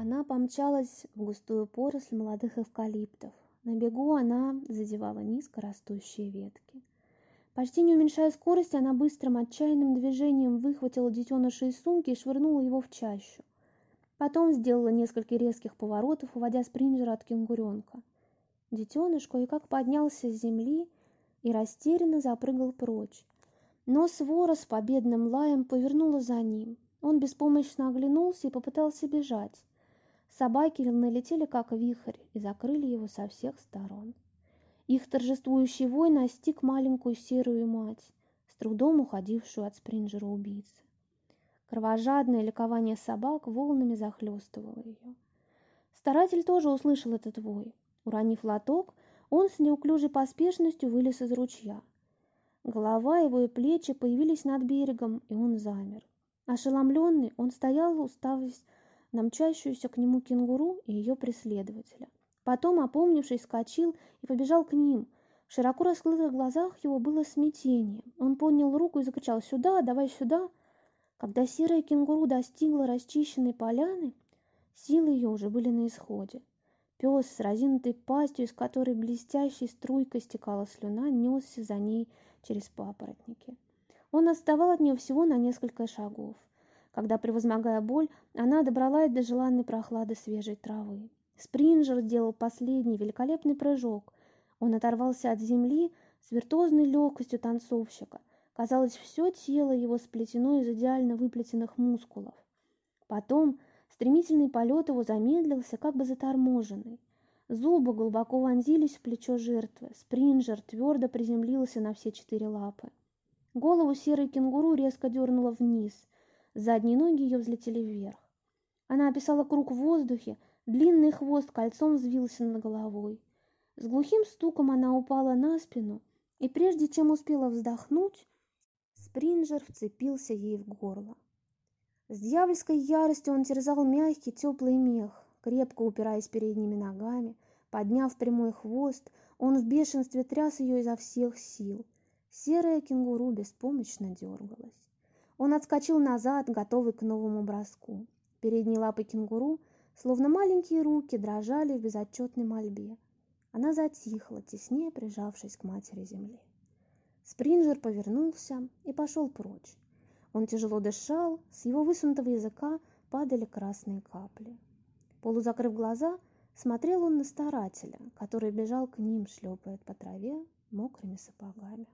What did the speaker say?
Она помчалась в густую поросль молодых эвкалиптов. На бегу она задевала низко растущие ветки. Почти не уменьшая скорости, она быстрым отчаянным движением выхватила детеныша из сумки и швырнула его в чащу. Потом сделала несколько резких поворотов, уводя спринджера от кенгуренка. Детеныш кое-как поднялся с земли и растерянно запрыгал прочь. Но свора с победным лаем повернула за ним. Он беспомощно оглянулся и попытался бежать. Собаки налетели как вихрь и закрыли его со всех сторон. Их торжествующий вой настиг маленькую серую мать, с трудом уходившую от спринджера убийцы. Кровожадное ликование собак волнами захлестывало ее. Старатель тоже услышал этот вой. Уронив лоток, он с неуклюжей поспешностью вылез из ручья. Голова его и плечи появились над берегом, и он замер. Ошеломленный, он стоял, уставясь на мчащуюся к нему кенгуру и ее преследователя. Потом, опомнившись, скочил и побежал к ним. В широко раскрытых глазах его было смятение. Он поднял руку и закричал «Сюда! Давай сюда!» Когда серая кенгуру достигла расчищенной поляны, силы ее уже были на исходе. Пес с разинутой пастью, из которой блестящей струйкой стекала слюна, несся за ней через папоротники. Он отставал от нее всего на несколько шагов когда, превозмогая боль, она добралась до желанной прохлады свежей травы. Спринджер сделал последний великолепный прыжок. Он оторвался от земли с виртуозной легкостью танцовщика. Казалось, все тело его сплетено из идеально выплетенных мускулов. Потом стремительный полет его замедлился, как бы заторможенный. Зубы глубоко вонзились в плечо жертвы. Спринджер твердо приземлился на все четыре лапы. Голову серой кенгуру резко дернуло вниз – Задние ноги ее взлетели вверх. Она описала круг в воздухе, длинный хвост кольцом взвился над головой. С глухим стуком она упала на спину, и прежде чем успела вздохнуть, Спринджер вцепился ей в горло. С дьявольской яростью он терзал мягкий теплый мех, крепко упираясь передними ногами, подняв прямой хвост, он в бешенстве тряс ее изо всех сил. Серая кенгуру беспомощно дергалась. Он отскочил назад, готовый к новому броску. Передние лапы кенгуру, словно маленькие руки, дрожали в безотчетной мольбе. Она затихла, теснее прижавшись к матери земли. Спринджер повернулся и пошел прочь. Он тяжело дышал, с его высунутого языка падали красные капли. Полузакрыв глаза, смотрел он на старателя, который бежал к ним, шлепая по траве мокрыми сапогами.